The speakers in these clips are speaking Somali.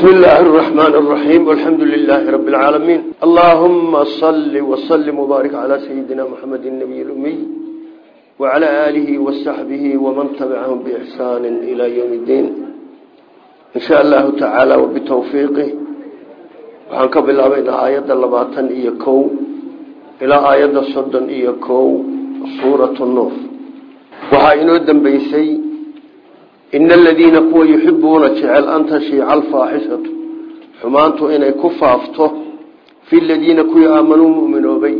بسم الله الرحمن الرحيم والحمد لله رب العالمين اللهم صل وسلم وبارك على سيدنا محمد النبي الأمي وعلى آله وصحبه ومن تبعهم بإحسان إلى يوم الدين إن شاء الله تعالى وبتوفيقه وحنك بالله بين آيات اللباطن إيكو إلى آيات الصدن إيكو سورة النور وحاينو الدنبيسي ina aladiina kuwa yuxibuuna jecel an tashiica alfaaxishatu xumaantu inay ku faafto fi ladiina kuwii aamanuu muminoobay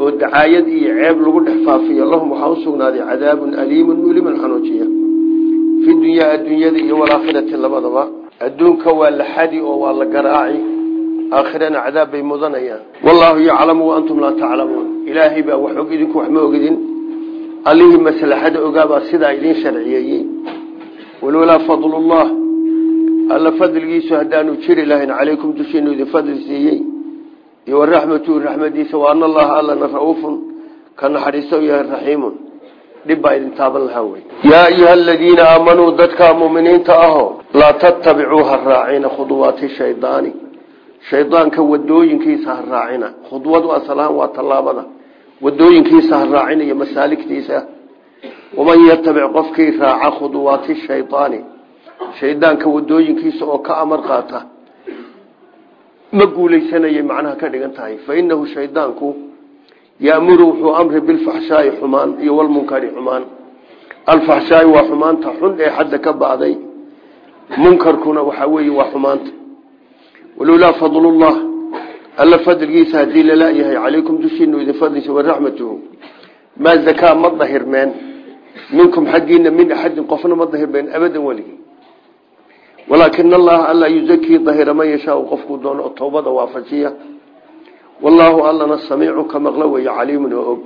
oo dacaayad iyo ceeb lagu dhex faafiyo lahum waxaa u sugnaaday cadaabun aliimun muliman xanuujiya fi dunyaa adduunyada iyo walaakhirati labadaba adduunka waa la xadi oo waa la garaaci aakhirana cadaab bay mudanayaan wallaahu yaclamu waantum laa taclamuun ilaahay baa wax idinku wax ma ogidin allihii maslaxada sidaa idiin sharciyeeyey walowlaa fadlullah. Alla fadligiisu haddaanu jiri lahayn calaykum dushiinu idin fadli siiyey. Iyo waraxmatu raxmadiisa wa ana allaha allana ra'uufun ka naxariisto yahay raxiimun. Dhib baa idin taaban lahaa wey. Yaa ayuha aladiina aamanuu dadka muminiinta aho laa tattabicuu ha raacina khuduwaati shaydaani. Shaydaanka wadooyinkiisa ha raacina. Khudwadu asalahaan waa tallaabada. Wadooyinkiisa ha raacina iyo waman yatabic qofkii raaca khuduwaati shaydaani shaydaanka wadooyinkiisa oo ka amar qaata ma guuleysanayay macnaha ka dhigan tahay fa inahu shaydaanku yaamuru wuxuu amri bilfaxshaai xumaan iyo walmunkari xumaan alfaxshaai waa xumaanta xun ee xadda ka bacday munkarkuna waxaa weeye waa xumaanta walowlaa fadlullah alla fadligiisa haddii lalayahay calaykum dushiinu dahirmeen minkum xaggiina min axadin qofna ma dahirmeen abadan weligii walaakina allaha alla yuzakii dahira man yashaau qofkuu doono oo towbada waafajiya. Wallaahu allana samiicu ka maqlo weeye caliimun oo og.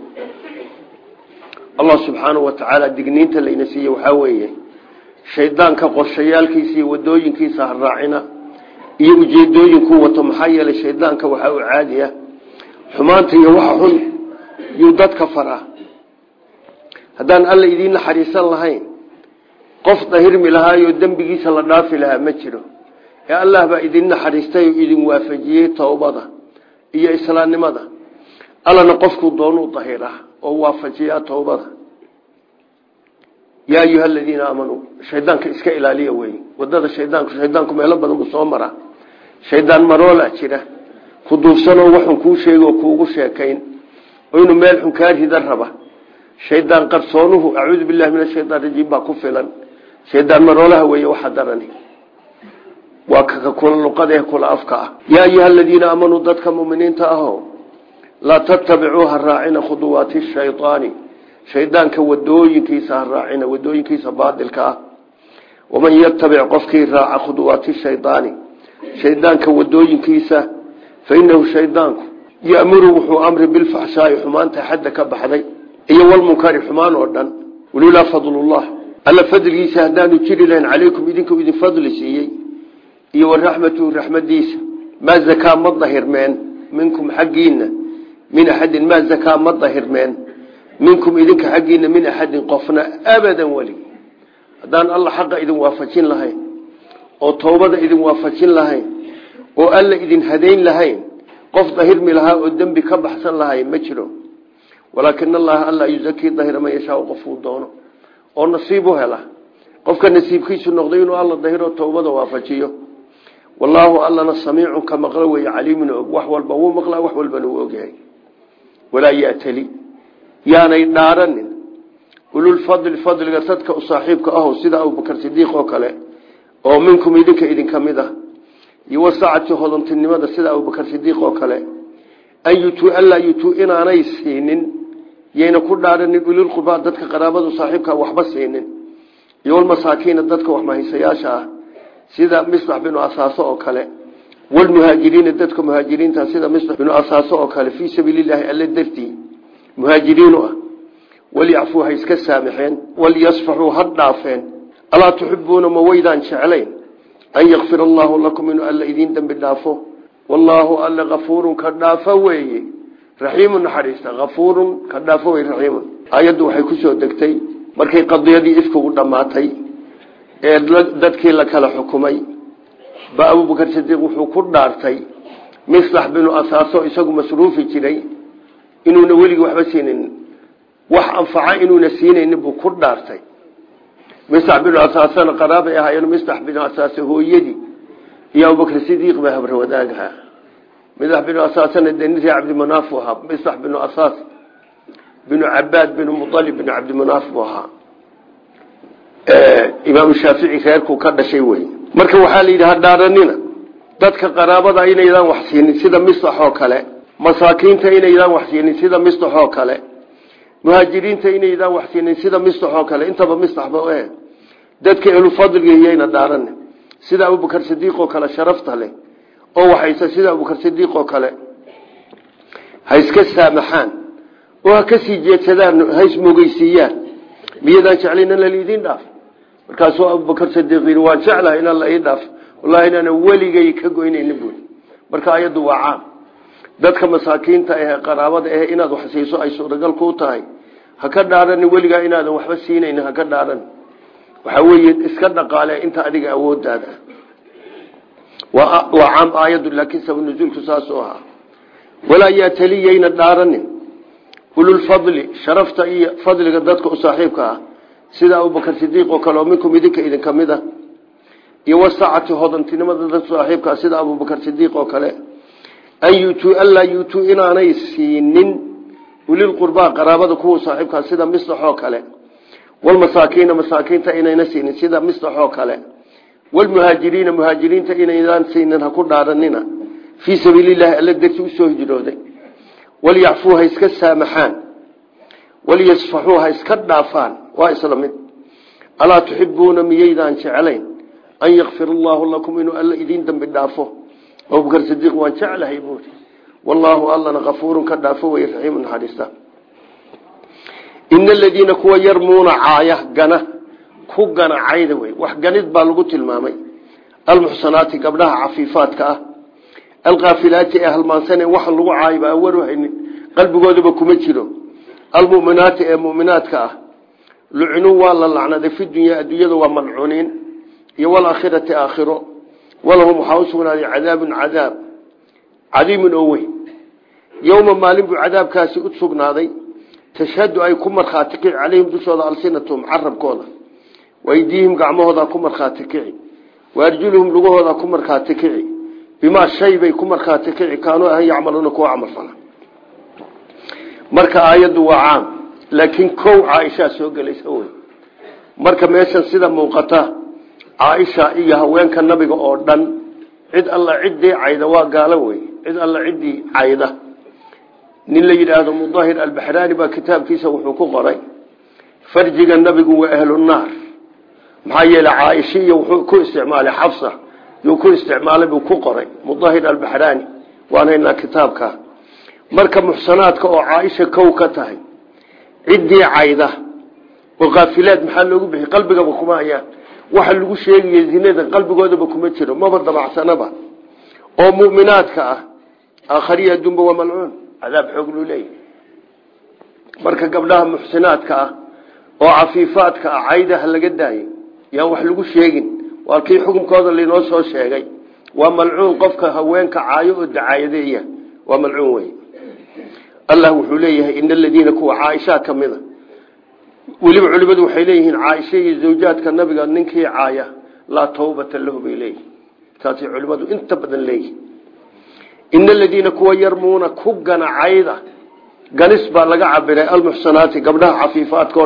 Allah subxaanahu wa tacaala digniinta layna siiye waxaa weeye shaydaanka qorshayaalkiisa iyo wadooyinkiisa ha raacina iyo ujeedooyinkuu wato maxaa yeelay shaydaanka waxaa u caadi ah xumaanta iyo xun yuu dadka faraa haddaan alla idiin naxariisan lahayn qof dahirmi lahaayoo dembigiisa la dhaafi lahaa ma jiro. Ee allah baa idin naxariistay oo idin waafajiyey towbada iyo islaamnimada. Allana qofkuu doonuu dahira oo waafajiyaa towbada yaa ayuha aladiina aamanuu shaydaanka iska ilaaliya wey waddada shaydaanku shaydaanku meelo badan buu soo maraa. Shaydaan maroola jira. Ku duufsanoo waxun kuu sheegi oo kuugu sheekayn. Oo inuu meel xun kaa raba shaydaan qarsoonuhu acuudu billahi min ashayaan rajiim baa ku filan. Shaydaan maroolaha weeye waxa darani. Waa kaka kula luqadee kula afka ah. Yaa ayuha aladiina aamanuu dadka muminiinta aho laa tattabicuu ha raacina khuduwaati shaydaani shaydaanka wadooyinkiisa ha raacina wadooyinkiisa baadilka ah. Waman yatabic qofkii raaca khuduwaati shaydaani shaydaanka wadooyinkiisa fa inahu shaydaanku yamuru wuxuu iyo walmunkari xumaan oo dhan. Walilaa fadlullah. Alla fadligiisa haddaanu jiri lahayn calaykum idinku idin fadli siiyey. Iyo waraxmatuhu raxmadiisa maa zakaa ma dahirmeen. Minkum xaggiina min axadin maa zakaa ma dahirmeen. Minkum idinka xaggiina min axadin qofna abadan weligi haddaan alla xaqa idin waafajin lahayn oo towbada idin waafajin lahayn oo alla idin hadayn lahayn qof dahirmi lahaa oo dembi ka baxsan lahay ma jiro walaakin allaha alla yuzakii dahira man yashaa qofuu doono. Oo nasiib u hela. Qofka nasiibkiisu noqday inuu alla dahiro towbada waafajiyo. Wallaahu allana samiicun ka maqlo weeye caliimun og wax walba wuu maqlaa wax walbana wuu ogyahay. Walaa yatali. Yaanay dhaaranin. Ululfadli fadliga dadka u saaxiibka aho sida abubakar sidiiq oo kale oo minkum idinka idinka mid ah iyo wasacati hodantinimada sida abubakar sidiiq oo kale. An yutuu anlaa yutuu inaanay siinin yayna ku dhaaranin ulilqurbaa dadka qaraabadu saaxiibka waxba siinin. Iyo walmasaakiina dadka waxmahaysayaasha ah. Sida misbax binu asaaso oo kale. Walmuhaajiriina dadka muhaajiriinta sida misbax binu asaaso oo kale fii sabiililaahi alle dartii muhaajiriinu ah. Walyacfuu ha iska saamixeen. Walyasfaxuu ha dhaafeen. Alaa tuxibuuna ma waydaan jeclayn? An yakfir allaahu lakum inuu alla idiin dembi dhaafo. Wallaahu alle kafuurun ka dhaafo weeye raxiimun naxariista kafuurun ka dhaafo wey raxiimun. Aayaddu waxay ku soo degtay markay qadiyadii ifkugu dhammaatay ee dadkii la kala xukumay. Ba abubakar sidiiq wuxuu ku dhaartay mislax binu asaaso isagu masruufi jiray inuuna weligii waxba siinayn wax anfaca inuuna siinaynin buu ku dhaartay. Mislax binu asaasana qaraabay ahaayeen mislax binu asaase hooyadii iyo abubakar sidiiq baa habre wadaagaha mislax binu asaasana dee nin ree cabdimanaaf buu ahaa. Mislax binu asaas binu cabaad binu mualib binu cabdimanaaf buu ahaa. Imaamu shaafici reerkuu ka dhashay wey. Marka waxaa la yidhi ha dhaaranina dadka qaraabada inaydaan wax siinin sida mislax oo kale masaakiinta inaydaan wax siinin sida mislax oo kale muhaajiriinta inaydaan wax siinin sida mislax oo kale intaba mislaxba eh dadka ehlufadliga iyayna dhaaranin sida abubakar sidiiq oo kale sharafta leh oo waxayse sida abubakar sidiiq oo kale. Ha iska saamaxaan oo ha ka sii jeedsadaan ha ismogeysiiyaan miyadaan jeclayn in lalidiin dhaaf? Markaasuu abubakar sidiiq yidhi waan jeclahay in alla ii dhaaf. Wallahi inaana weligay ka goynaynin buuli marka ayaddu waa caam. Dadka masaakiinta ee qaraabada eh inaad wax siiso ay suuragal ku tahay. Ha ka dhaaranin weligaa inaadan waxba siinaynin ha ka dhaaran. Waxaa weeye iska dhaqaale inta adiga awoodaada waa caam aayaddu laakiin sabanuzuulku saasuu ahaa walaa yaataliyayna dhaaranin ululfadli sharafta iyo fadliga dadka u saaxiibka ah. Sida abubakar sidiiq oo kale oo minkum idinka idinka mid a iyo wasacati hodantinimada dadka saaxiibka ah sida abubakar sidiiq oo kale. An yutuu anlaa yuutuu inaanay siinin ulilqurbaa qaraabada kuwa saaxiibkaa sida mislax oo kale walmasaakiina masaakiinta inayna siinin sida mislax oo kale walmuhaajiriina muhaajiriinta inaynaan siinin ha ku dhaaranina fii sabiililahi alla darti u soo hijrooday walyacfuu ha iska saamaxaan walyasfaxuu ha iska dhaafaan waa isla mid alaa tuxibuuna miyaydaan jeclayn an yakfir allaahu lakum inuu alla idiin dambi dhaafo abubakar sidiiq waan jeclahay buuri wallaahu allana kafuurun ka dhaafo wey raxiimu naxariista ina aladiina kuwa yarmuuna caaya gana ku gana cayda wey. Wax ganid baa lagu tilmaamay. Almuxsanaati gabdhaha cafiifaadka ah. Alkaafilaati ee halmaansan ee waxa lagu caayba awaru haynin. Qalbigoodaba kuma jiro. Almuminaati ee muminaadka ah. Lucnuu waa la lacnaday fi dunya adduunyada waa malcuuniin. Iyo walaakhirati aakhiro. Walahum waxaa u sugnaaday cadaabun cadaab. Cadiimun oo weyn. Yowma maalin buu cadaabkaasi u sugnaaday. Tashhadu ay ku markhaati kici calayhim dushooda alsinatuhum carabkooda waydiihim gacmahooda ku markhaati kici waarjuluhum lugahooda ku markhaati kici bimaa shay bay ku markhaati kici kaanuu ahan yacmaluuna kuwa camal fala marka aayaddu waa caam laakiin kow caaishaa soo gelaysa wey marka meeshan sida muuqata caaisha iyo haweenka nabiga oo dhan cid alla ciddii cayda waa gaalo wey cid alla ciddii cayda nin la yidhaahdo mudahir albaxraani baa kitaabkiisa wuxuu qoray farjiga nabigu maxaa yeele caaisha iyo wuxuu ku isticmaalay xafsa yuu ku isticmaalay buu ku qoray mudahir albaxraani waan haynaa kitaabka. Marka muxsanaadka oo caaisha kow ka tahay ciddii cayda oo kaafilaad maxaa loogu bixi qalbigaba kuma hayaan. Waxa lagu sheegaya zinada qalbigoodaba kuma jiro maba dabacsanaba. Oo muminaadka ah aakhariya adduunba waa malcuun cadaab xoog luu yaan wax lagu sheegin. Waa kii xukunkooda lainoo soo sheegay. Waa malcuun qofka haweenka caayo oo dacaayadeeya waa malcuun wey allah wuxuu leeyahay ina aladiina kuwa caaishaa ka mida weliba culimadu waxay leeyihiin caaisha iyo zawjaadka nabiga ninkii caaya laa tawbata lahu bay leeyihiin saasay culimadu inta badan leeyihiin ina aladiina kuwa yarmuuna ku gana cayda ganis baa laga cabiray almuxsanaati gabdhaha cafiifaadka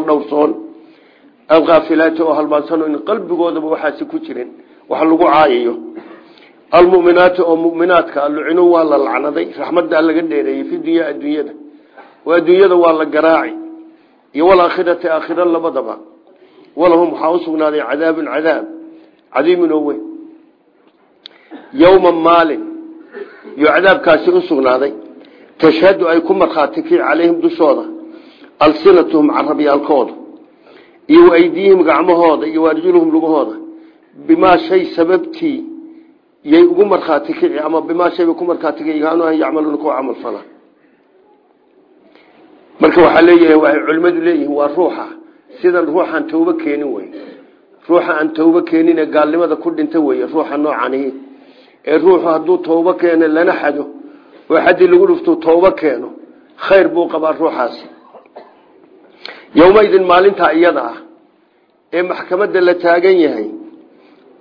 alkaafilaati oo halmaansan in qalbigoodaba waxaasi ku jirin wax lagu caayayo almuminaati oo muminaadka lucinu waa la lacnaday raxmaddaa laga dheereeyey fi dunya adduunyada oo adduunyada waa la garaaci iyo walaakhirati aakhira labadaba walahum waxaa usugnaaday cadaabun cadaab cadiimun oo weyn yowma maalin iyo cadaabkaasi usugnaaday tashhadu ay ku markhaati kici calayhim dushooda alsinatuhum carabyaalkooda iyo waaydiihim gacmahooda iyo waarjuluhum lugahooda. Bimaa shay sababtii yay ugu markhaati kici ama bimaa shay bay ku markhaati kici kaanuu an yacmaluuna kuwa camal fala. Marka waxaa leeyahay waxay culimmadu leeyihiin waa ruuxa. Sidan ruuxaan tawbo keenin wey. Ruuxa aan tawbo keenine gaalnimada ku dhinta wey ruuxa noocanihi ee ruuxu hadduu toobo keeno lana xado oo xaddii lagu dhuftuu toobo keeno khayr buu qabaa ruuxaasi yowmaidin maalintaa iyada ah ee maxkamadda la taagan yahay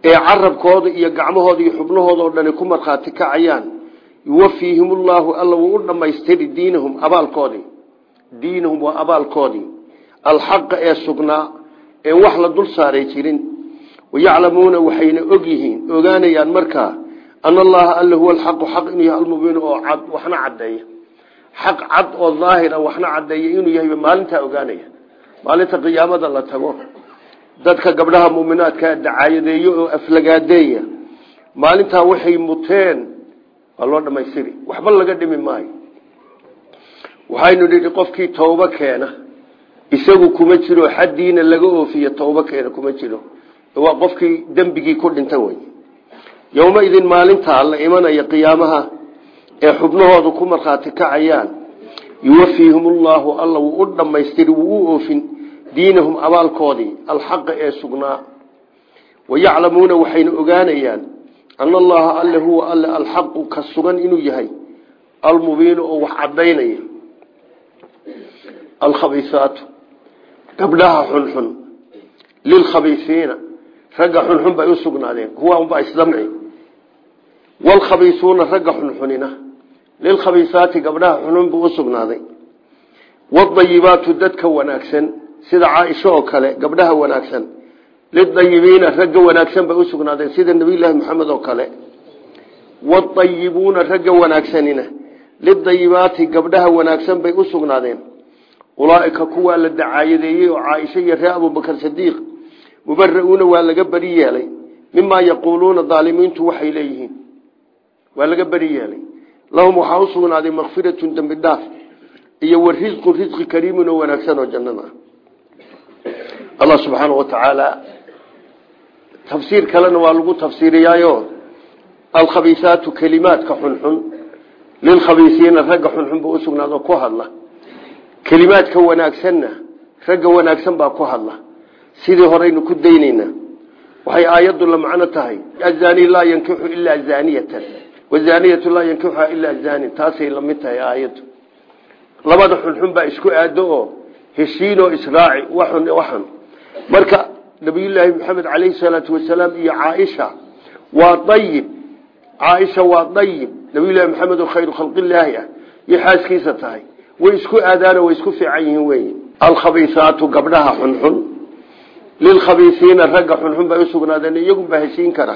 ee carabkooda iyo gacmahooda iyo xubnahooda oo dhani ku markhaati kacayaan yuwafiihim ullaahu alla wuu u dhammaystiri diinahum abaalkoodii. Diinahum waa abaalkoodii. Alxaqa ee sugnaa ee wax la dul saaray jirin. Wayaclamuuna waxayna og yihiin ogaanayaan markaa ana allaha alla huwa alxaqu xaq inuu yahay almubiin oo cad waxna caddeeya. Xaq cad oo daahira waxna caddeeya inuu yahay maalintaa ogaanaya maalinta qiyaamada la tago dadka gabdhaha muminaadkaa dacaayadeeyo oo aflagaadeeya maalintaa waxay muteen waa loo dhamaystiri waxba laga dhimi maayo. Waxaynu nidhi qofkii toobo keena isagu kuma jiro xaddiina laga oofiyo toobo keena kuma jiro. Waa qofkii dembigii ku dhinta wey. Yowmaidin maalintaa la imanaya qiyaamaha ee xubnahoodu ku markhaati kacayaan yuwafiihim ullaahu alla wuu u dhammaystiri wuu u oofin diinahum abaalkoodii alxaqa ee sugnaa. Wayaclamuuna waxayna ogaanayaan ana allaha alle huwa alle alxaqu ka sugan inuu yahay almubiinu oo wax caddaynaya. Alkhabiisaatu gabdhaha xunxun lilkhabiisiina ragga xunxun bay u sugnaadeen kuwa unbaa isdamci. Waalkhabiisuuna ragga xunxunina lilkhabiisaati gabdhaha xunxun buu u sugnaaday. Wadayibaatu dadka wanaagsan sida caaisha oo kale gabdhaha wanaagsan. Lidayibiina ragga wanaagsan bay u sugnaadeen sida nabiyulaahi maxamed oo kale. Wadayibuuna ragga wanaagsanina. Lidayibaati gabdhaha wanaagsan bay u sugnaadeen. Ulaaika kuwaa la dacaayadeeyey oo caaisha iyo ree abubakar sadiiq mubara'uuna waa laga beri yeelay. Mimaa yaquuluuna daalimiintu waxay leeyihiin. Waa laga beri yeelay lahum waxaa u sugnaaday makfiratun dembi dhaaf iyo wa risqun risqi kariimun oo wanaagsan oo jannada. Ah allah subxaana wa tacaala tafsiir kalena waa lagu tafsiiriyaayo. Alkhabiisaatu kelimaadka xunxun. Lilkhabiisiina ragga xunxun buu usugnaado ku hadla. Kelimaadka wanaagsanna ragga wanaagsan baa ku hadla. Sidii horeynu ku daynayna. Waxay aayaddu la macno tahay. Azani laa yankixu ilaa zaniyatan wazaniyatu laa yankixuha ilaa zanin. Taasay la mid tahay aayaddu. Labada xunxun baa isku aado oo heshiinoo israaci waxun waxun marka nabiyullaahi maxamed caleyhi salaatu wasalaam iyo caaisha waa ayib caaisha waa ayib nabiyullahi maxamed oo khayru khalqillaahi ah. Iyo xaaskiisa tahay. Way isku aadaano way isku fiican yihiin wey. Alkhabiisaatu gabdhaha xunxun. Lilkhabiisiina ragga xunxun bay usugnaadeen kara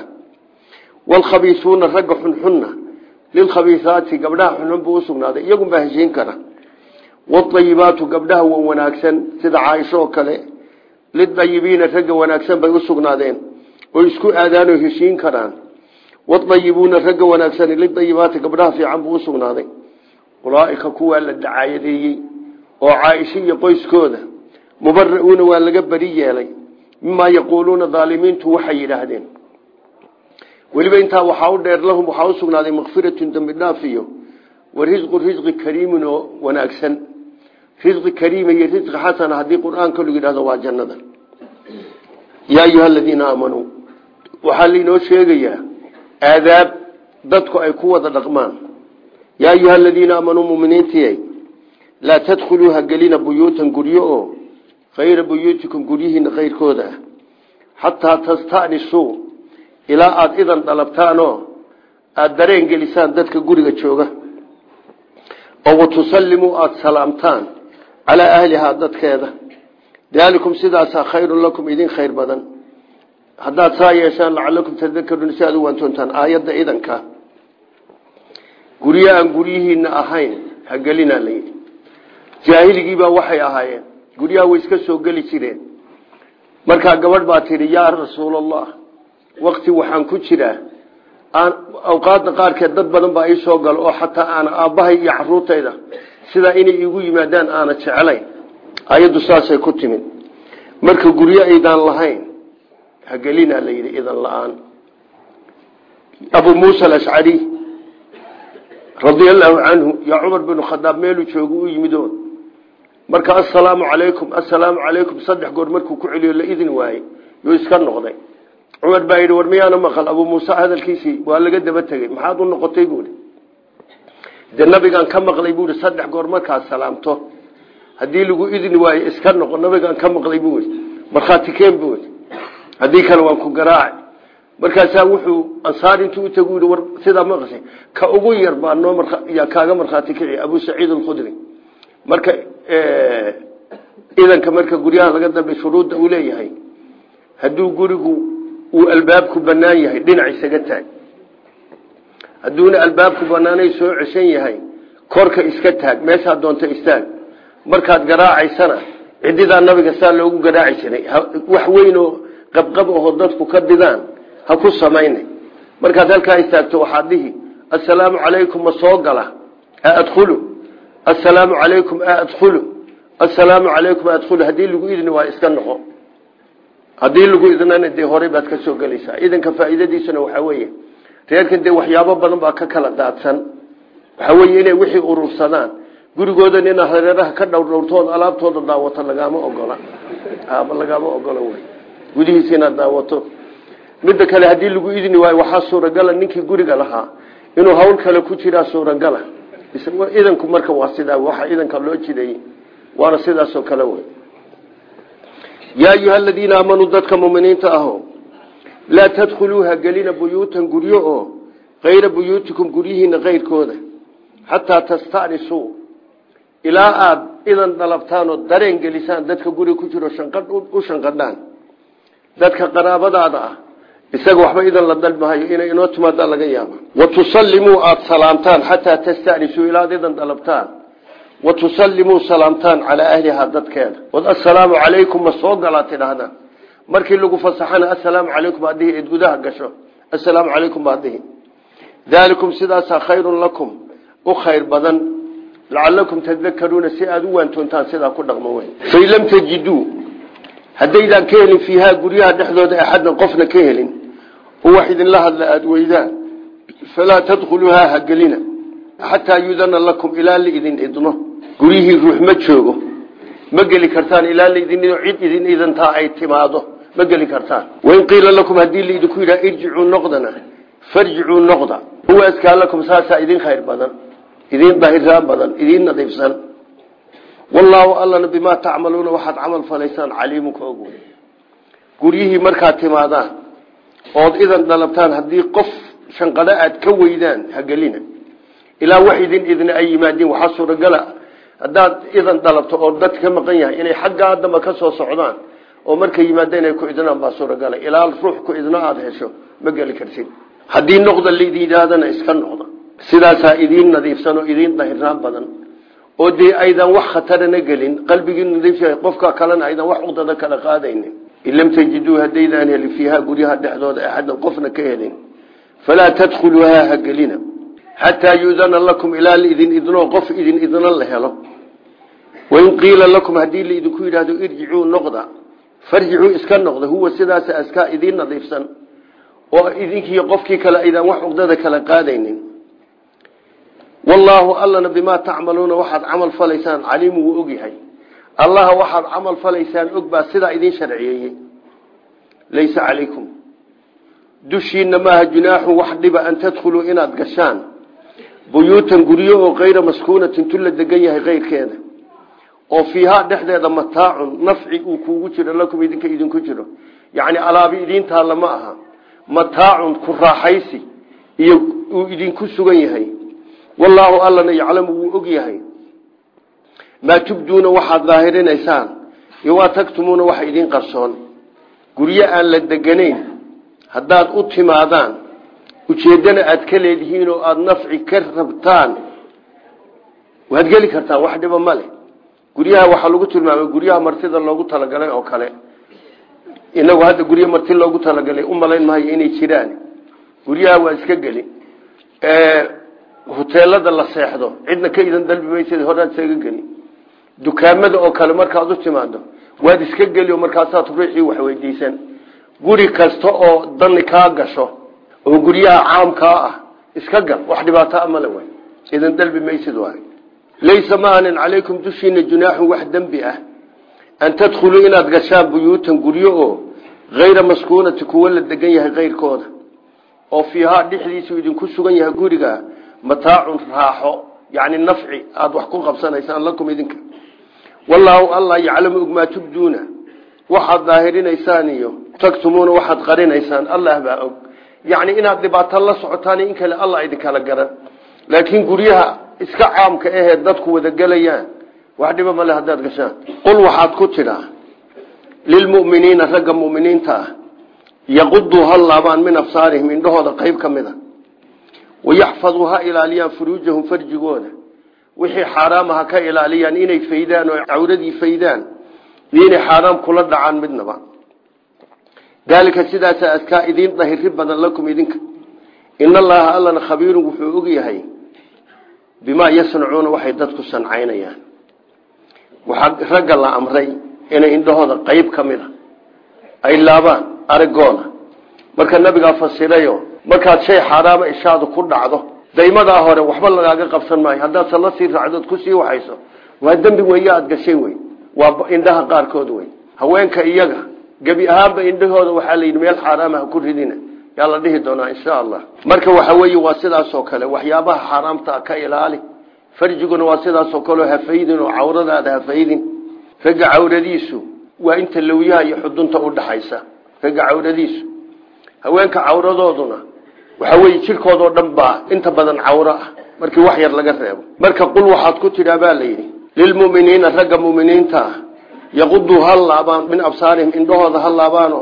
waalkhabiisuuna ragga xunxunna lilkhabiisaati gabdhaha xunxun buu usugnaaday iyagunbaa heshiin kara wadayibaatu gabdhaha wan wanaagsan sida caaisho oo kale lidayibiina ragga wanaagsan bay usugnaadeen oo isku aadaanoo heshiin karaan wadayibuuna ragga wanaagsan lidayibaati gabdhaha fiican buu usugnaaday ulaaika kuwaa la dacaayadeeyey oo caaisho iyo qoyskooda mubara'uuna waa laga beri yeelay mimaa yaquuluuna daalimiintu waxay yidhaahdeen weliba intaa waxaa u dheer lahum waxaa usugnaaday makfiratun dembi dhaaf iyo wa risqu risqi kariimin oo wanaagsan. Risqi kariima iyo risqi xasana haddii qur'aanka lagu yidhahdo waa jannada. Yaa ayuha aladiina aamanuu waxaa lainoo sheegayaa aadaab dadku ay ku wada dhaqmaan. Yaa ayuha aladiina aamanuu muminiintiy laa tadkhuluuha gelina buyuutan guryo oo kayra buyuutikum guryihiina kayrkooda ah ilaa aada idan dalabtaanoo aada dareen gelisaan dadka guriga jooga. Oo watusallimuu aada salaamtaan calaa ahlihaa dadkeeda. Daalikum sidaasaa khayrun lakum idin khayr badan. Haddaad saa yeeshaan lacalakum tadakaruun si aad u waantoontaan aayadda idanka. Guryo aan guryihiina ahayn ha gelinaa layidhi jaahiligiibaa waxay ahaayeen. Guryaha way iska soo geli jireen. Markaa gabadh baa tidhi yaa rasuulallah wakti waxaan ku jiraa awqaadda qaarkeed dad badan baa ii soo galo oo xataa aana aabbahay iyo caruurtayda sidaa inay igu yimaadaan aana jeclayn. Ayaddu saasay ku timid. Marka guryo aydaan lahayn hagelinaa la yidhi idan la'aan. Abu muusa alashcari radia allaahu canhu yaa cumar binu khadaab meeluu joogu u yimid oo marka assalaamu calaykum assalaamu calaykum saddex goor markuu ku celiyo la idin waaye. Yuu iska noqday cumar baa yidhi war miyaana maqal? Abuu muuse hadalkiisii waa laga daba tegey maxaad u noqotay buui dee nabigaan ka maqlay buui saddex goor markaad salaamto haddii lagu idni waayo iska noqo nabigaan ka maqlay bui markhaati keen bui haddii kale waan ku garaaci markaasaa wuxuu ansaar intuu utag i war sidaa maqashay ka ugu yar baa noo kaaga markhaati kici abu saciid alkhudri. Marka idanka marka guryaha laga dambe uu albaabku banaan yahay dhinac isaga taag. Hadduuna albaabku banaanay soo ceshan yahay korka iska taag meeshaa doonta istaag. Markaad garaacaysana cididaa nabiga saa loogu garaaci jiray wax weyn oo qabqab aho dadku ka didaan ha ku samayna markaad halkaa istaagto waxaad dhihi assalaamu calaykum ma soo gala? Adkhulu. Assalaamu calaykum adkhulu. Assalaamu calaykum adkhulu. Haddii lagu idni waa iska noqo haddii lagu idnana dee horey baad ka soo gelaysaa. Idanka faa'iidadiisuna waxaa weeye reerkan dee waxyaabo badan baa ka kala daadsan. Waxaa weeye inay wixii urursadaan. Gurigoodan inaad hareeraha ka dhowrdhowrtood alaabtooda daawato lagaama ogola. Ama lagaama ogola wey gudihiisa daawato. Midda kale haddii lagu idni waayo waxaa suuragala ninkii guriga lahaa inuu hawl kale ku jiraa suuragala. Idanku marka waa sidaa waxa idanka loo jideeyey waana sidaasoo kale wey yaa ayuha aladiina aamanuu dadka muminiinta aho laa tadkhuluuha gelina buyuutan guryo oo kayra buyuutikum guryihiina kayrkooda xataa tastanisuu ilaa aada idan dalabtaan oo dareen gelisaan dadka guriga ku jiro u shanqadhaan dadka qaraabadaada ah isaga waxba idan la dalbahayo inay inoo timaadaan laga yaaba wa tusallimuu aada salaamtaan xataa tastanisuu ilaa ad idan dalabtaan wa tusallimuu salaamtaan calaa ahlihaa dadkeeda od assalaamu calaykum ma soo galaa tidhaahdaan markii lagu fasaxana assalaamu calaykum baadihi eed gudaha gasho assalaamu calaykum baadihi daalikum sidaasaa khayrun lakum u khayr badan lacalakum tadakaruuna si aada u waantoontaan sidaa ku dhaqmo wey fain lam tajiduu haddaydaan ka helin fiihaa guryaha dhexdooda axaddan qofna ka helin oo wax idinla hadla aada weydaan falaa tadkhuluuhaa ha gelina xataa yudana guryihii ruux ma joogo. Ma geli kartaan ilaa laidin cid idin idantaa ay timaado. Ma geli kartaan. Wain qiila lakum haddii laidinku yidhaha irjicuu noqdana farjicuu noqda. Huwa askaa lakum saasaa idin khayr badan idin dahiraan badan idin nadiifsan. Wallaahu allana bimaa tacmaluuna waxaad camal falaysaan caliimu ka og guryihii markaad timaadaan ood idan dalabtaan haddii qof shanqado aad ka weydaan hagelina ilaa wax idin idna ay yimaadiin waxaa suuragala haddaad idan dalabto oo dad ka maqan yahay inay xaggaa damba ka soo socdaan oo markay yimaada inay ku idnaan baa suuragala. Ilaa ruux ku idno aada hesho ma geli kartid. Haddii laidin yidhaahdana iska noqda. Sidaasaa idiin nadiifsan oo idiin dahirnaan badan. Oo dee aydan wax khatarana gelin qalbigii nadiif yahay qofka kalena aydan wax uqdada kala qaadaynin. In lam tajiduu haddaydaan helin fiiha guryaha dhexdooda axadan qofna ka helin falaa tadkhuluuhaa ha gelina xataa yuudana lakum ilaa laidin idno qof idin idno la helo wain qiila lakum haddii laidinku yidhahdo irjicuu noqda farjicuu iska noqda huwa sidaas askaa idiin nadiifsan oo idinkii qofkii kale aydan wax uqdada kala qaadaynin wallaahu allana bimaa tacmaluuna waxaad camal falaysaan caliimu wuu ogyahay allaha waxaad camal falaysaan og baa sidaa idiin sharciyeeyey laysa calaykum dushiina maaha junaaxun wax dhiba an tadkhuluu inaad gashaan buyuutan guryo oo kayra maskuunatin tu la degan yahay keyrkeeda oo fiihaa dhexdeeda mataacun nafci uu kuugu jiro lakum idinka idinku jiro. Yacni alaabi idiin taalla ma aha. Mataacun ku raaxaysi iyo uu idinku sugan yahay. Wallaahu allana yaclamu wuu og yahay. Maa tubduuna waxaad daahirinaysaan iyo waa tagtumuuna waxa idiin qarsoon. Guryo aan la deganayn haddaad u timaadaan ujeeddana aad ka leedihiin oo aada nafci ka rabtaan waad geli kartaan wax dhiba ma leh. Guryaha waxaa lagu tilmaamay guryaha martida loogu talagalay oo kale. Inagu hadda guryo marti loogu talagalay u malayn inay jiraan. Guryaha waa iska geli. Huteelada la seexdo cidna ka idan dalbi maysa horaad isaga geli. Dukaamada oo kale markaad u timaado waad iska geli oo markaasaad ruuxii wax weydiisan guri kasta oo dani kaa gasho oo guryaha caamkaa ah iska gal wax dhibaato amale way idan dalbi maysid waay laysa maahanin calaykum dushiina junaaxun wax dembi ah an tadkhuluu inaad gashaan buyuutan guryo oo hayra maskuunati kuwo la degan yahay keyrkooda oo fiihaa dhexdiisu idinku sugan yahay guriga mataacun raaxo yacni nafci aada wax ku qabsanaysaan lakum idinka. Wallaahu allah yaclamu og maa tubduuna waxaad daahirinaysaan iyo tagtumuuna waxaad qarinaysaan. Allah baa og yacni inaad dhibaato la socotaan in kale allah idinkala garan. Laakiin guryaha iska caamka ahee dadku wada gelayaan wax dhiba male haddaad gashaan. Qul waxaad ku tidhaa lilmu'miniina ragga mu'miniinta ah yaquduu ha laabaan min absaarihim indhahooda qayb ka mid a wayaxfaduu ha ilaaliyaan furuujahum farjigooda. Wixii xaaraama ha ka ilaaliyaan inay faydaan oo cawradii faydaan iyo inay xaaraam kula dhacaan midnaba daalika sidaasa adkaa idiin dahiri badan lakum idinka. In allaha allana khabiirun wuxuu og yahay bimaa yasnacuuna waxay dadku sancaynayaan. Waxaa ragga la amray inay indhahooda qayb ka mid a ay laabaan aragooda marka nabigaa fasirayo markaad shay xaaraama ishaadu ku dhacdo daymadaa hore waxba lagaaga qabsan maayo. Haddaad sala sii raacdood ku sii waxayso waa dembi weeye aada gashay wey waa indhaha qaarkood wey haweenka iyaga gebi ahaanba indhahooda waxaa layidhi meel xaaraama ha ku ridina yaa la dhihi doonaa insha allah. Marka waxa weeye waa sidaasoo kale waxyaabaha xaaraamta ka ilaali. Farjiguna waa sidaasoo kaleo hafaydin oo cawradaada hafaydin ragga cawradiisu waa inta lawyaha iyo xudunta udhaxaysa ragga cawradiisu. Haweenka cawradooduna waxa weeye jirkoodao dhan baa inta badan cawro ah. Markii wax yar laga reebo. Marka qul waxaad ku tidhaa baa layidhi lilmuminiina ragga muminiinta ah yaquduu ha laabaan min absaarihim indhahooda ha laabaano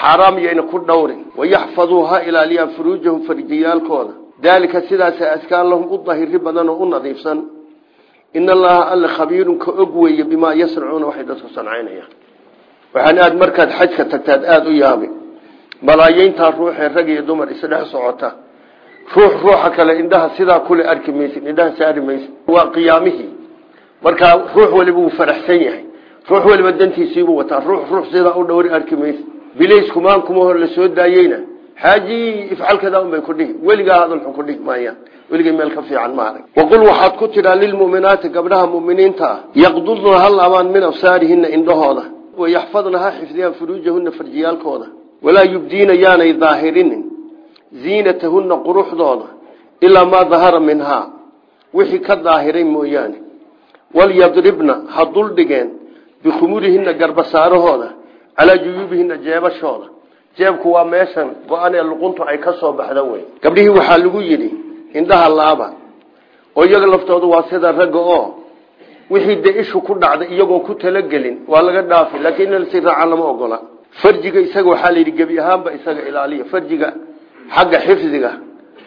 xaaraam yayna ku dhowrin wayaxfaduu ha ilaaliyaan furuujahum farjiyaalkooda daalika sidaasa askaan lahum u dahiri badan oo u nadiifsan in allaha alla khabiirun ka og weeye bimaa yasnacuuna waxay dadku sancaynayaan waxaan aad markaad xajka tagtaad aada u yaabi malaayeyntaa ruuxee rag iyo dumar isdhex socota ruux ruuxa kale indhaha sidaa kule arki maysid indhaha saari waa qiyaamihii markaa ruux waliba wuu faraxsan yahay ruux waliba dantiisiibuu wataa. Ruux ruux sidaa u dhowri arki maysid bilayskumaan kuma hor la soo daayeyna. Xaaji ifcalkadaa unbay ku dhihi. Weligaa hadal xun ku dhihi maayaan weligay meel ka fiican ma arag. Waqul waxaad ku tidhaa lilmu'minaati gabdhaha mu'miniinta ah yaqdudna ha laabaan min absaarihina indhahooda wayaxfadna ha xifdiyaan furuujahuna farjiyaalkooda. Walaa yubdiina yaanay daahirinin. Ziinatahunna quruxdooda. Ilaa maa dahara minhaa. Wixii ka daahiray mooyaane. Walyadribna ha duldhigeen bikhumurihina garbasaarahooda calaa juyuubihina jeebashooda. Jeebku waa meeshan go-an ee luquntu ay ka soo baxda wey gabdhihii waxaa lagu yidhi indhaha laaba. Oo iyaga laftooda waa sida ragga oo wixii dee ishu ku dhacday iyagoon ku talagelin waa laga dhaafi laakiin in lasi raaca lama ogola. Farjiga isaga waxaa layidhi gebi ahaanba isaga ilaaliya. Farjiga xagga xifdiga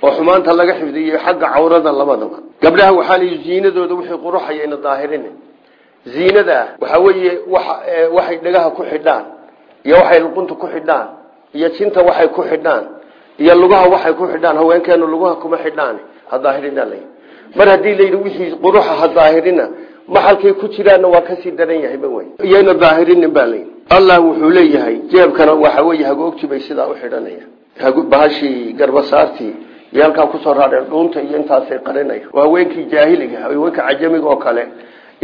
oo xumaanta laga xifdiyo xagga cawrada labadaba. Gabdhaha waxaa layidhi ziinadooda wixii quruxayayna daahirin ziinadaa waxaa weeye waxay dhagaha ku xidhaan iyo waxay luqunta ku xidhaan iyo jinta waxay ku xidhaan iyo lugaha waxay ku xidhaan haweenkeenu lugaha kuma xidhaan ha daahirina la mar haddii layidhi wixii quruxa ha daahirina maxalkay ku jiraanna waa ka sii daran yahayba wey iyayna daahirinin baa layidhi. Allah wuxuu leeyahay jeebkana waxa weeye hagoogti bay sidaa u xidhanaya. Bahashii garbasaartii iyo halkaa ku soo raadheen dhuunta iyo intaasay qarinaya waa haweenkii jaahiliga haweenka cajamiga oo kale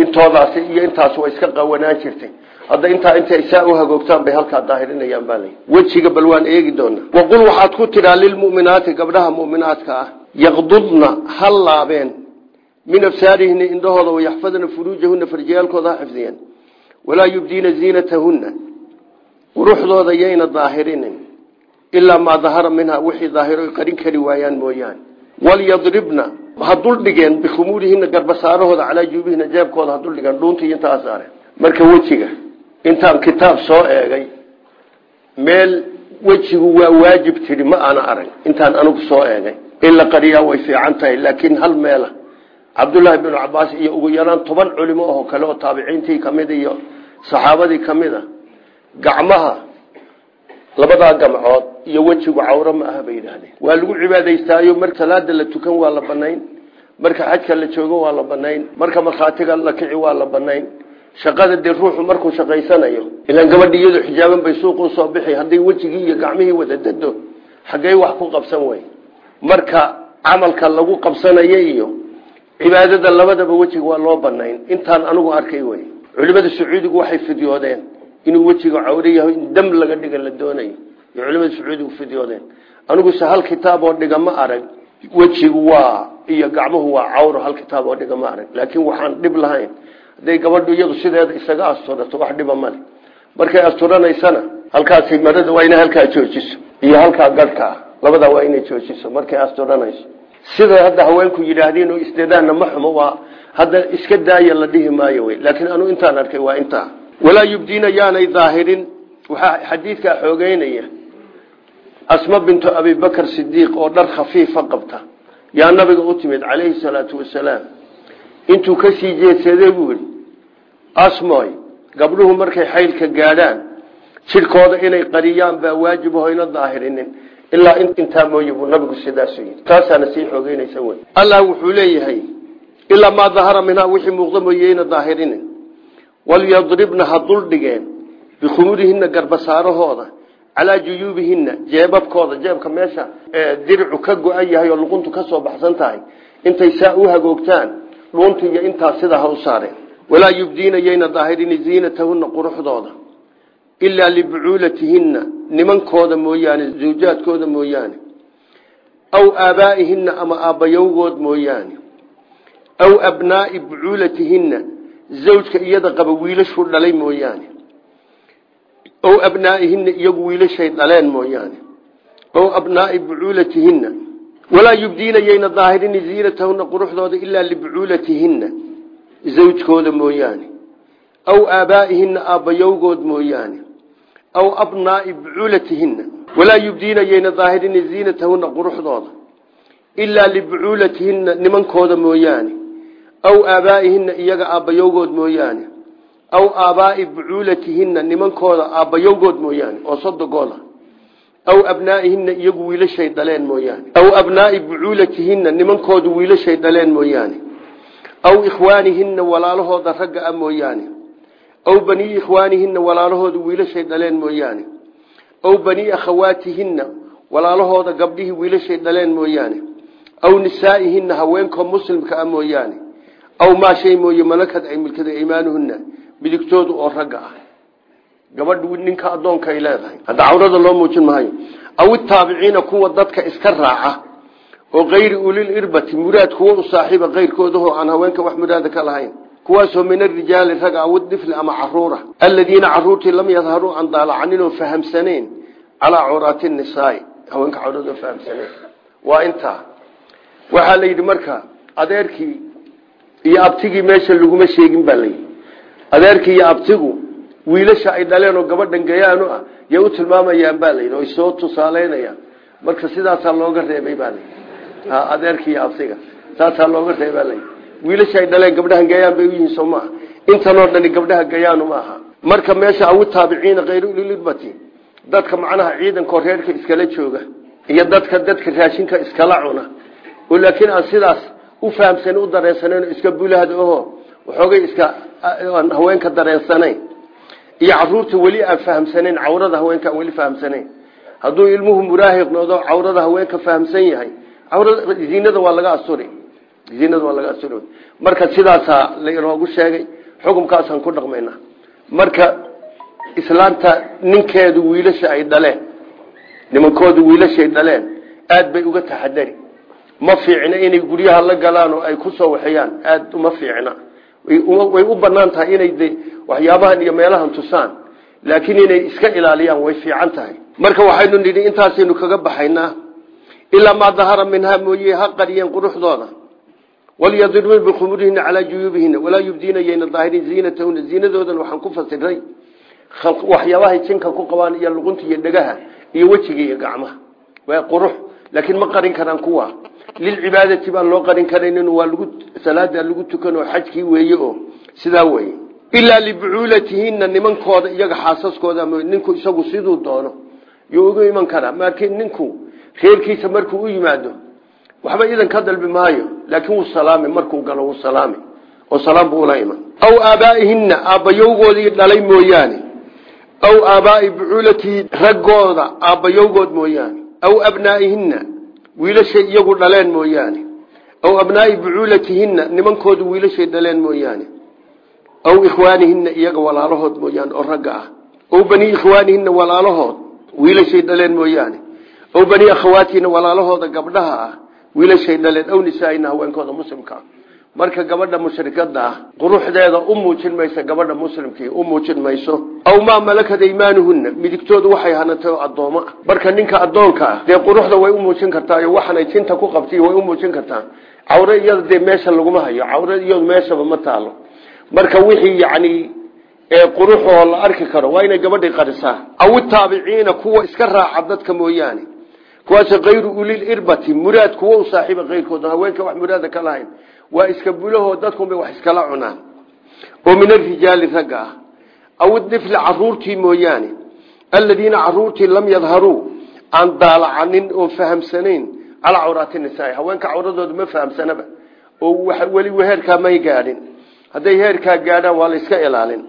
intoodaasi iyo intaas way iska qawanaan jirtay. Hadda intaa intay saa u hagoogtaan bay halkaa daahirinayaan baa lay wejiga eegi doonaa. Waqul waxaad ku tidhaa lilmu'minaati gabdhaha mu'minaadka ah yaqdudna ha laabeen. Min absaarihina indhahooda wayaxfadna furuujahuna farjiyaalkooda ha xifdiyeen. Walaa yubdiina ziinatahunna. Quruxdooda yayna daahirinin. Ilaa maa dahara minha wixii daahiro qarin kari waayaan mooyaane. Walyadribna ha duldhigeen bikhumuurihina garbasaarahooda calaa juubihina jeebkooda ha duldhigeen dhuuntii intaa saareen marka wejiga intaan kitaab soo eegay meel wejigu waa waajib tidhi ma aana arag. Intaan anigu soo eegay. In la qariyaa way fiican tahay laakiin hal meela cabdullaahi binu cabaas iyo ugu yaraan toban culimo oo kale oo taabiciintii ka mid iyo saxaabadii ka mid a gacmaha labadaa gamcood iyo wejigu cawro ma aha bay yidhaahdeen. Waa lagu cibaadaystaayo mar salaada la tukan waa la banayn marka xajka la joogo waa la banayn marka markhaatiga la kici waa la banayn shaqada dee ruuxu markuu shaqaysanayo ilaan gabadhi iyadu xijaaban bay suuqu soo bixi hadday wejigii iyo gacmihii wada dado xaggey wax ku qabsan wey marka camalka lagu qabsanayo iyo cibaadada labadaba wejiga waa loo banayn intaan anigu arkay wey culimada sacuudigu waxay fidyoodeen inuu wejiga cawre yahay in dam laga dhiga la doonayo. Iyo culimada sacuudigu fidyoodeen aniguse hal kitaab oo dhiga ma arag wejigu waa iyo gacmuhu waa cawro hal kitaab oo dhiga ma arag. Laakiin waxaan dhib lahayn. Hadday gabadhu iyadu sideeda isaga asturato wax dhiba male markay asturanaysana halkaasi marada waa inay halkaa joojiso iyo halkaa gadhka ah. Labadaa waa inay joojiso markay asturanayso. Sida hadda haweenku yidhaahdeen oo isdadaanna ma xumo waa hadda iska daaya la dhihi maayo wey laakiin anuu intaan arkay waa intaa walaa yubdiina yaanay daahirin waxaa xadiidkaa xoogeynaya asma bintu abibakr sidiiq oo dhar khafiifa qabta. Yaa nabiga u timid calayhi salaatu wasalaam. Intuu ka sii jeedsaday buu yihi asmoy gabdhuhu markay xaylka gaadhaan jidhkooda inay qariyaan baa waajib hoyna daahirinin ilaa intaa mooye buu nabigu sidaasu yii taasaana sii xoogeynaysa wey allah wuxuu leeyahay ilaa walyadribna ha duldhigeen bikhumurihina garbasaarahooda calaa juyuubihina jeebabkooda jeebka meesha diricu ka go-an yahay oo luquntu ka soo baxsan tahay intay saa u hagoogtaan dhuunta iyo intaas sidaa ha u saareen walaa yubdiina yayna daahirin ziinatahuna quruxdooda ilaa libucuulatihinna nimankooda mooyaane zawjaadkooda mooyaane aw aabaa'ihina ama aabbayowgood mooyaane aw abnaai bucuulatihinna zawjka iyada qaba wiilashuu dhalay mooyaane. Ow abnaa'ihina iyagu wiilashay dhaleen mooyaane. Ow abnaai bucuulatihinna. Walaa yubdiina yayna daahirin ziinatahuna quruxdooda ilaa libucuulatihinna. Zawjkooda mooyaane. Aw aabaa'ihina aabbayowgood mooyaane. Aw abnaai bucuulatihinna. Walaa yubdiina yayna daahirin ziinatahuna quruxdooda ilaa libucuulatihinna nimankooda mooyaane aw aabaa'ihina iyaga aabbayowgood mooyaane. Aw aabaai bucuulatihinna nimankooda aabbayowgood mooyaane oo sodogooda aw abnaa'ihina iyagu wiilashay dhaleen mooyaane. Aw abnaai bucuulatihinna nimankooda wiilashay dhaleen mooyaane. Aw ikhwaanihinna walaalahooda ragga a mooyaane. Aw banii ikhwaanihinna walaalahooda wiilashay dhaleen mooyaane. Aw banii akhawaatihinna walaalahooda gabdhihii wiilashay dhaleen mooyaane. Aw nisaa'ihinna haweenkoo muslimka a mooyaane aw maa shay mooye malakad ay milkada imaanuhunna midigtooda oo ragga ah gabadhu ninka addoonka ay leedahay hadda cawrada loo muujin maayo aw itaabiciina kuwa dadka iska raaca oo kayri ulil irbati muraad kuwa u saaxiiba kayrkoodahoo aan haweenka wax muraada ka lahayn kuwaasoo min arijaali raga aw difli ama caruura aladiina caruurtii lam yadharuu aan daalacaninoo fahamsanayn calaa curaati nisaai haweenka cawradoo fahamsanayn waa intaa waxaa la yidhi marka iyo abtigii meesha laguma sheegin baa layidhi adeerkii iyo abtigu wiilasha ay dhaleen oo gabadhan gayaanu ah yay u tilmaamayaan baa layidhi oy soo marka sidaasaa looga reebay baa layidhi adeerkii iyo abtiga saasaa looga reebaa layidhi wiilasha ay dhaleen gabdhahan gayaan bay u yihiin soo maaha intanoo dhani gabdhaha gayaanu maaha marka meesha awu taabiciina kayru lilibati dadka macnaha ciidankoo reerka iskala jooga iyo dadka dadka raashinka iskala cuna. Laakiin sidaas u fahamsan u dareensanan iska bulahda oho waxoogay iska haweenka dareensanayn iyo carruurta weli aan fahamsanayn cawrada haweenka aan weli hadduu ilmuhu muraahiq noqdo cawrada haweenka fahamsan yahay. Ziinada waa laga asturi ziinada waa laga asturi marka sidaasaa la inoogu sheegay xukumkaasaan ku dhaqmayna. Marka islaanta ninkeedu wiilasha ay dhaleen nimankoodu wiilashay dhaleen aad bay uga taxadari ma fiicna inay guryaha la galaan oo ay ku soo waxeeyaan aad uma fiicna. Way u bannaan tahay inay de waxyaabahan iyo meelahan tusaan. Laakiin inay iska ilaaliyaan way fiican tahay. Marka waxaynu nidhi intaasaynu kaga baxaynaa ilaa maa dahara minhaa mooye ha qariyeen quruxdooda. Walyadribna bikhumurihina calaa juyuubihina walaa yubdiina yayna daahirin ziinatahuna ziinadoodan waxaan ku fasiray waxyaabahay jinka ku qabaan iyo luqunta iyo dhegaha iyo wejiga iyo gacmaha. Waa qurux laakiin ma qarin karaan kuwa lilcibaadati baan loo qarin karayn waa lagu salaada lagu tukanoo xajkii weeye oo sidaa weye ilaa libucuulatihinna nimankooda iyaga xaasaskooda ninku isagu siduu doono. Yuu ugu iman karaa markii ninku reerkiisa markuu u yimaado waxba idan ka dalbi maayo laakiin wuu salaami markuu galo wuu salaami oo salaam buu ula iman. Aw aabaaihinna aabbayowgoodii dhalay mooyaane. Aw aabaai bucuulatihi raggooda aabbayowgood mooyaane. Aw abnaa'ihinna wiilashay iyagu dhaleen mooyaane. Aw abnaai bucuulatihinna nimankoodu wiilashay dhaleen mooyaane. Aw ikhwaanihinna iyaga walaalahood mooyaane oo ragga ah. Ow banii ikhwaanihina walaalahood wiilashay dhaleen mooyaane. Ow banii akhawaatihina walaalahooda gabdhaha ah wiilashay dhaleen. Ow nisaa'ina haweenkooda muslimka ah marka gabadha mushrikada ah quruxdeeda u muujin mayso gabadha muslimkii u muujin aw maa malakad aymaanuhunna midigtoodu waxay hanatay oo addoommo ah marka ninka addoonka ah dee quruxda way u muujin kartaayo waxanay tinta ku qabtay way u muujin kartaa. Cawre iyada dee meesha laguma hayo cawre iyadu meeshaba ma taalo. Marka wixii yacni quruxoo la arki karo waa inay gabadhii qarisaa. Aw taabiciina kuwa iska raaca dadka mooyaane. Kuwaas kayru ulil irbati muraad kuwa u saaxiiba keyrkooda haweenka wax muraada ka waa iska bulahoo dadkunbay wax iskala cunaan. Oo min arijaali ragga ah. Aw difli caruurtii mooyaane aladiina caruurtii lam yadharuu aan daalacanin oo fahamsanayn calaa cawraati nisaai. Haweenka cawradooda ma fahamsanaba. Oo weli heerkaa may gaadhin. Hadday heerkaa gaadhaan waa la iska ilaalin.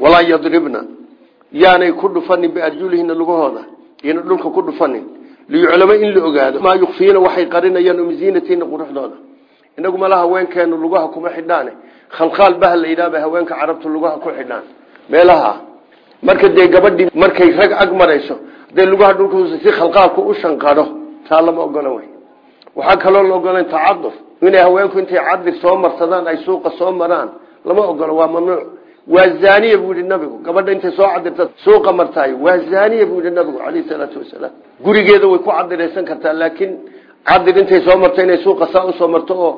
Walaa yadribna. Yaanay ku dhufanin biarjulihina lugahooda. Iyana dhulka ku dhufanin liyuclamo in la ogaado. Maa yukfiina inagu mala haweenkeenu lugaha kuma xidhaane. Khalkhaal bah la yidhahba haweenka carabta lugaha ku xidhaan. Meelaha marka dee gabadhii markay rag ag marayso hadee lugaha dhulka si khalqaalku u shanqadho taa lama ogolan wey waxaa kaloo la ogolan tacaduf inay haweenku intay cadir soo marsadaan ay suuqa soo maraan lama ogolo waa mamnuuc. Waa zaniya buu nabigu gabadha intay soo cadirta suuqa martaayo waa buu yihi nabigu calayhi salaatu wasalaam. Gurigeeda way ku cadiraysan kartaa laakiin cadir intay soo marto inay suuqa saa u soo marto oo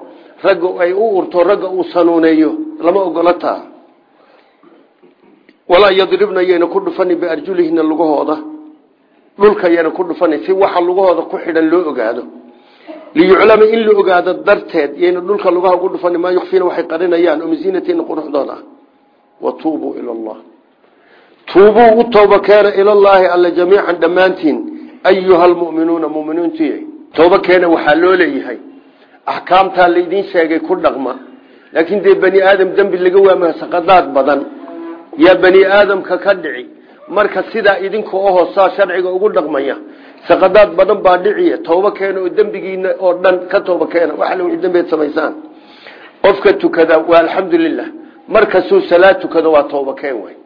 ragga ay u urto ragga uu sanuuneeyo lama ogola taa walaa yadribna yayna ku dhufanin biarjulihina lugahooda dhulka yana ku dhufanin si waxa lugahooda ku xidhan loo ogaado. Liyuclama in la ogaado darteed yayna dhulka lugaha ku dhufanin maa yukfiina waxay qarinayaan oo misiinatina quruxdooda watuubuu ila allah. Tuubuu u tooba keena ilallaahi alla jamiican dhammaantiin. Ayuha almu'minuuna muminiintiy tooba keena waxaa loo leeyahay. Axkaamtaa laydin sheegay ku dhaqma. Laakiin dee bani aadam dembi laga waamaha saqadaad badan. Yaa bani aadamka ka dhici. Marka sidaa idinka oo hoosaa sharciga ugu dhaqmaya. Saqadaad badan baa dhiciya tooba keena oo oo dhan ka tooba keena. Waxa la dembeed samaysaan. Qofka tukada waa alxamdulilah markasuu salaad tukado waa tooba keen way.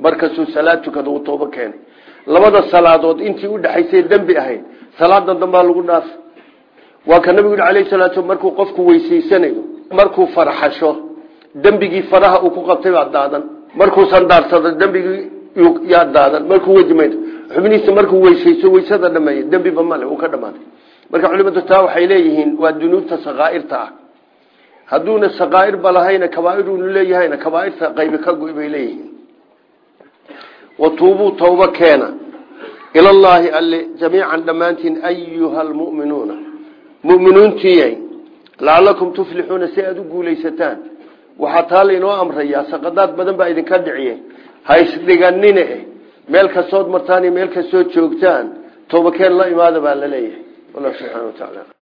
Markasuu salaad tukado uu tooba keenay labada salaadood intii udhexaysay dembi ahayd salaada dambaa lagu dhaaf. Waa ka nabigu yidhi alayh salaatu markuu qofku weysaysanayo markuu farxasho dembigii faraha uu ku qabtay baa daadan. Markuu sandaarsado dembigii yaa daadan. Markuu wejimayd xubnihiisa markuu weysayso weysada dhameeya dembiba male uu ka dhamaaday marka culimadu taa waxay leeyihiin waa dunuubta sakaairta ah. Hadduuna sakaairba lahayna kabaairunu leeyahayna kabaairta qaybi ka goy leeyihiin watuubuu tooba keena ilallaahi alle jamiican dhammaantiin ayuha almu'minuuna mu'miniintiyay lacalakum tuflixuuna si aada u guulaysataan waxaa taa laynoo amrayaa saqadaad badan baa idinka dhiciye ha isdhiganine meel kastood martaan iyo meel kastood joogtaan toobakeen la imaada baa la leeyahay wallah subxana wa tacaala